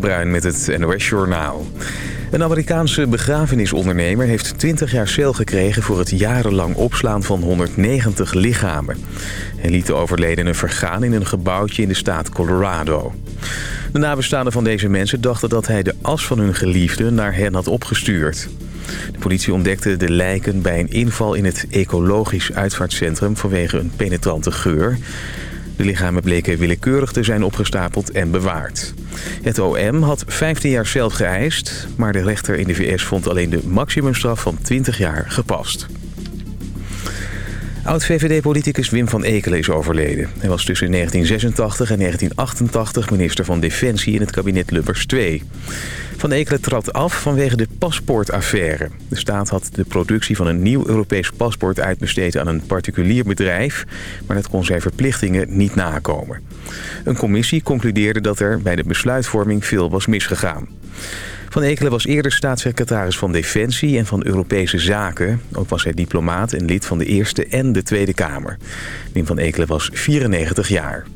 de Bruin met het NOS Journaal. Een Amerikaanse begrafenisondernemer heeft 20 jaar cel gekregen... voor het jarenlang opslaan van 190 lichamen. Hij liet de overledenen vergaan in een gebouwtje in de staat Colorado. De nabestaanden van deze mensen dachten dat hij de as van hun geliefde naar hen had opgestuurd. De politie ontdekte de lijken bij een inval in het ecologisch uitvaartcentrum vanwege een penetrante geur. De lichamen bleken willekeurig te zijn opgestapeld en bewaard. Het OM had 15 jaar cel geëist, maar de rechter in de VS vond alleen de maximumstraf van 20 jaar gepast. Oud-VVD-politicus Wim van Ekelen is overleden. Hij was tussen 1986 en 1988 minister van Defensie in het kabinet Lubbers II. Van Ekelen trad af vanwege de paspoortaffaire. De staat had de productie van een nieuw Europees paspoort uitbesteed aan een particulier bedrijf... maar dat kon zijn verplichtingen niet nakomen. Een commissie concludeerde dat er bij de besluitvorming veel was misgegaan. Van Ekelen was eerder staatssecretaris van Defensie en van Europese Zaken. Ook was hij diplomaat en lid van de Eerste en de Tweede Kamer. Wim van Ekelen was 94 jaar.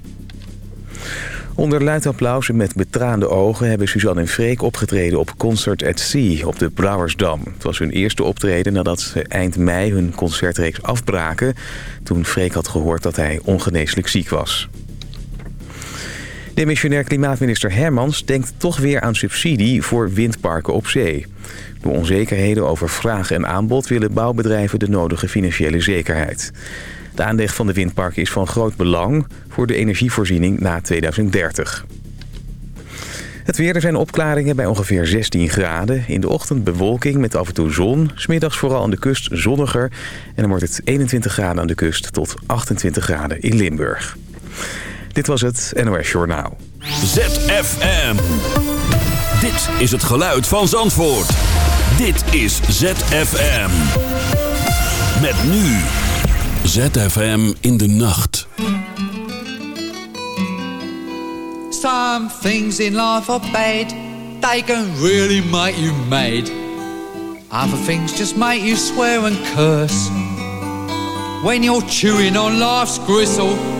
Onder luid applaus en met betraande ogen hebben Suzanne en Freek opgetreden op Concert at Sea op de Brouwersdam. Het was hun eerste optreden nadat ze eind mei hun concertreeks afbraken... toen Freek had gehoord dat hij ongeneeslijk ziek was. Demissionair klimaatminister Hermans denkt toch weer aan subsidie voor windparken op zee. Door onzekerheden over vraag en aanbod willen bouwbedrijven de nodige financiële zekerheid. De aanleg van de windparken is van groot belang voor de energievoorziening na 2030. Het weer, er zijn opklaringen bij ongeveer 16 graden. In de ochtend bewolking met af en toe zon. Smiddags vooral aan de kust zonniger. En dan wordt het 21 graden aan de kust tot 28 graden in Limburg. Dit was het NOS Journaal. ZFM. Dit is het geluid van Zandvoort. Dit is ZFM. Met nu. ZFM in de nacht. Some things in life are bad. They can really make you mad. Other things just make you swear and curse. When you're chewing on life's gristle,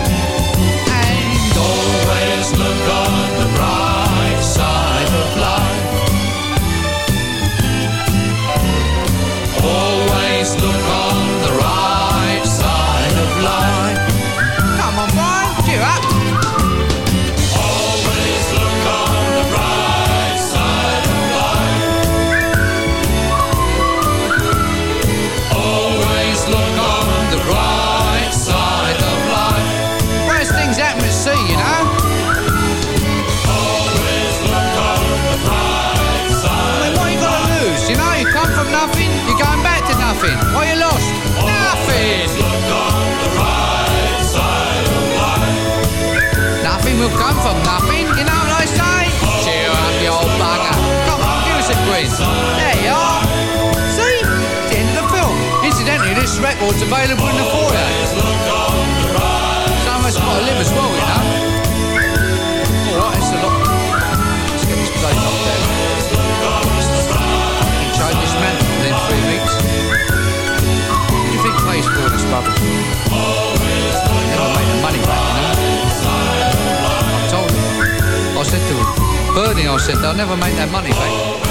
Record's available in the foyer. Some of us got to live as well, you know. Alright, it's a lot. This man within three weeks. You think this? Never the money back, you know. I told him. I said to him, Bernie, I said, they'll never make that money back.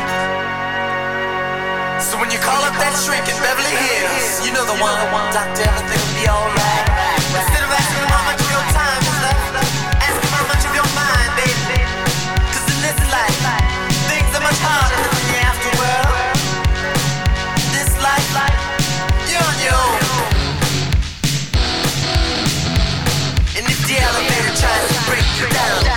So when you call up that shrink in Beverly Hills, you know the one. Doctor, everything will be alright. Instead of asking how much of your time is left, ask him how much of your mind, baby. Cause in this life, things are much harder than in the afterworld. This life, you're on your own. And if the elevator tries to break you down,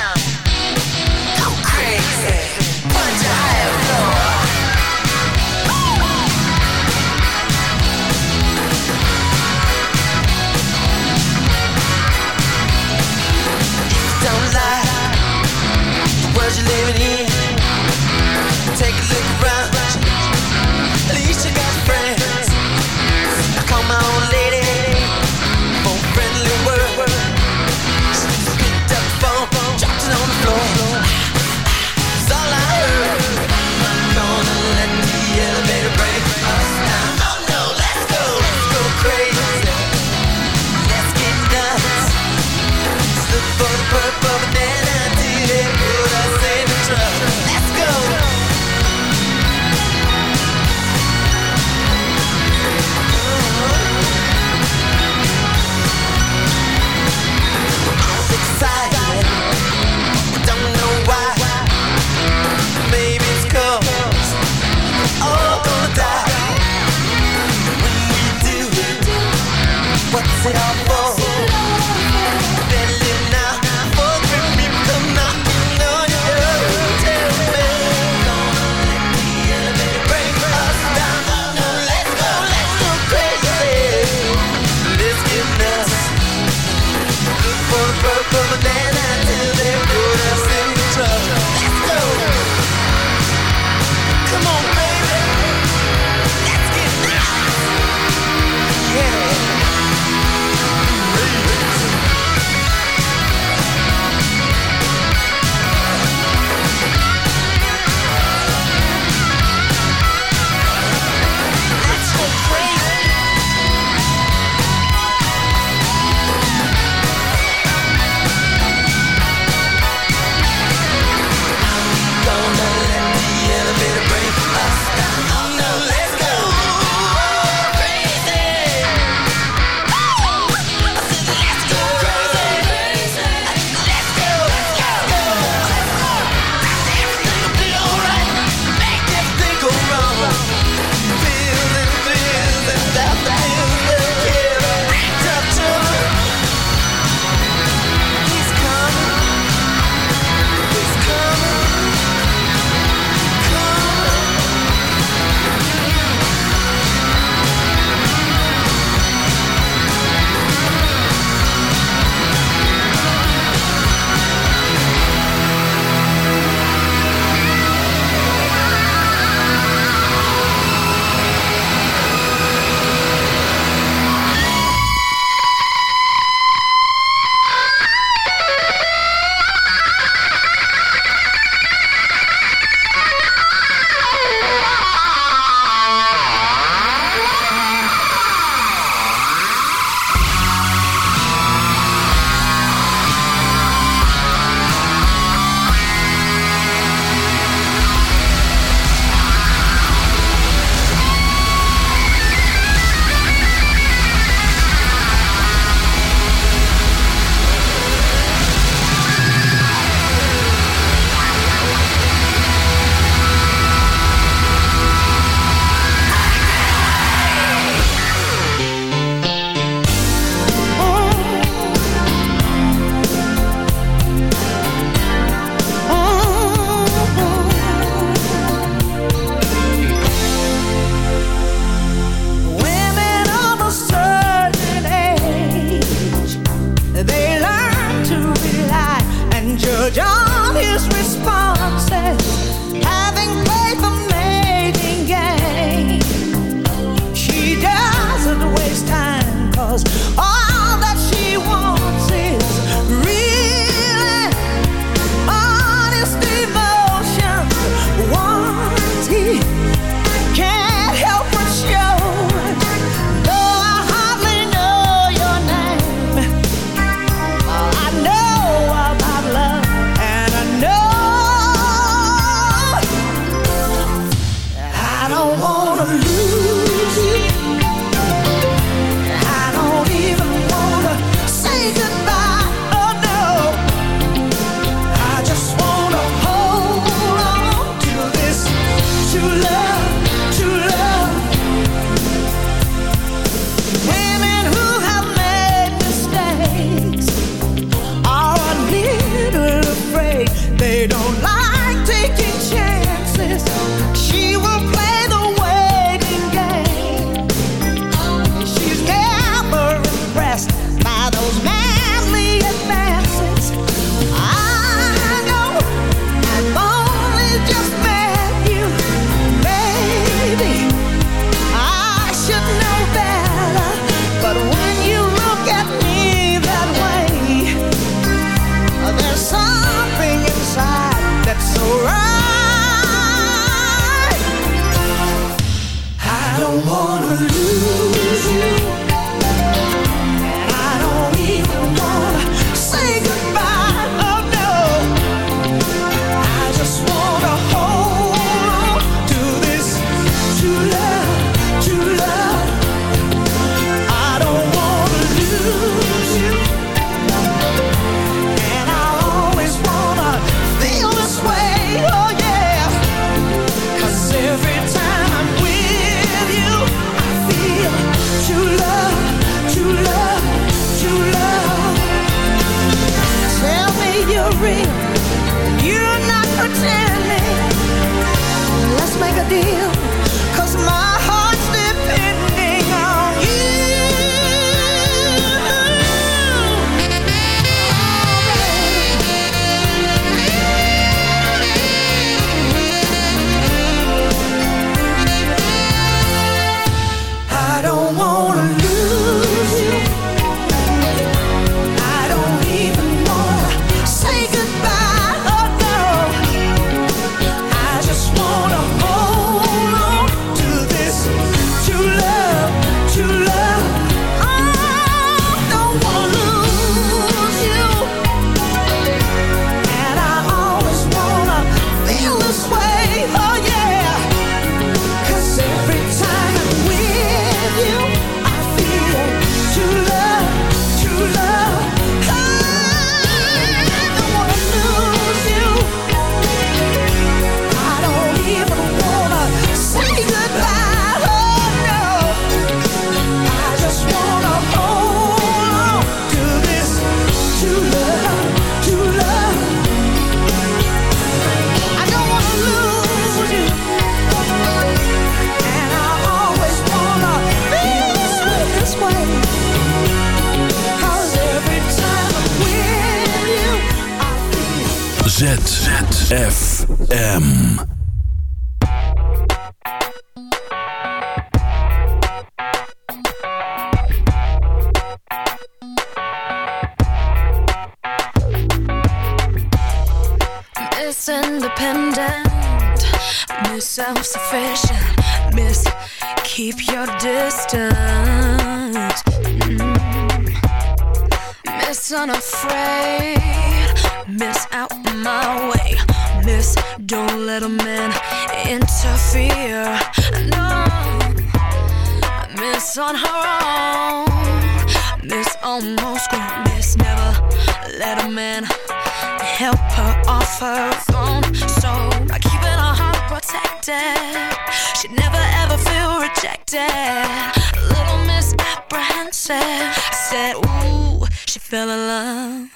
rejected. Little Miss Apprehensive said, Ooh, she fell in love.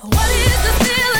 What is the feeling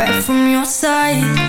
back from your side.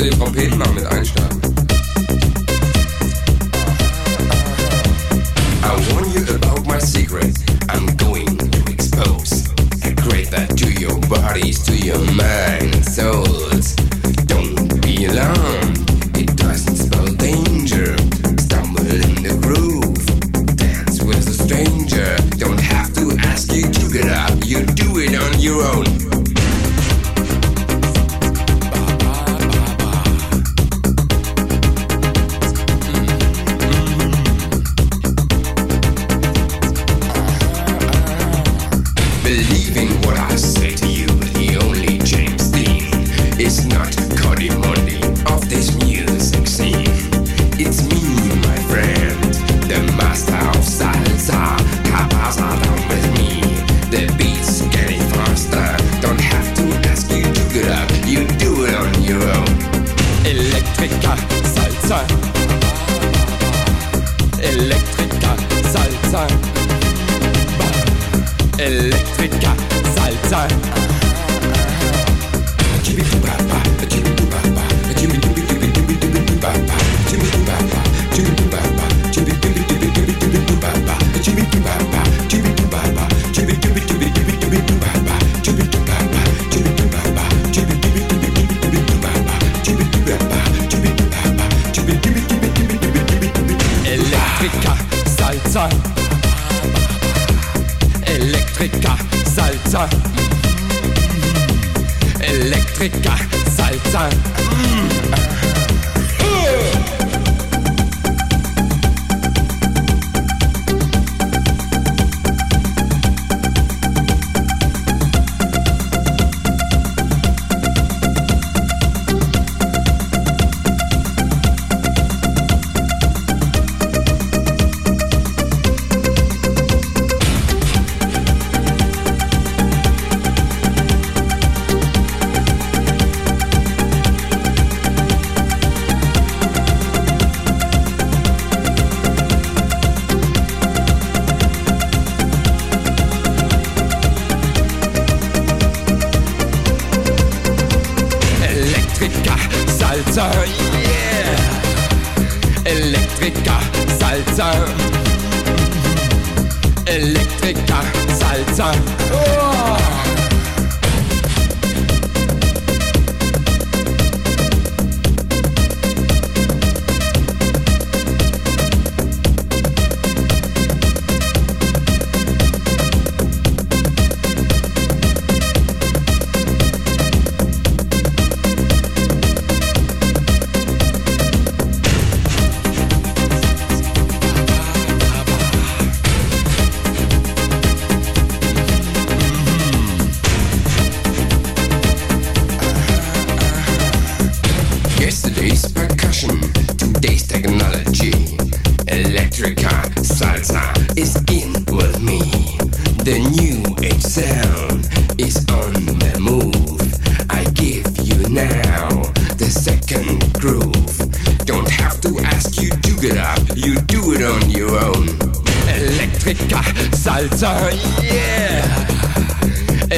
ja den Trompeten noch mit einstarten.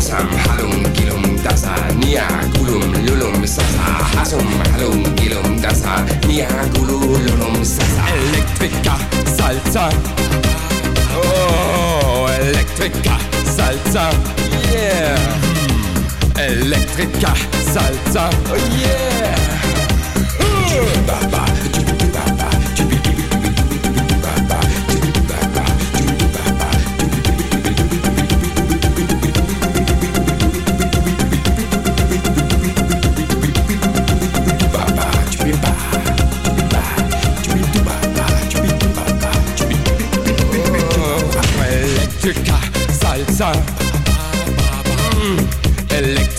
Hasam halum gilum dasa nia gulum lulum sasa. Hasum halum gilum dasa nia lulum sasa. Electrica salsa. Oh, Electrica salsa. Yeah. Electrica salsa. Oh yeah. Baba.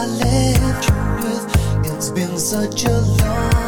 I left you with. It's been such a long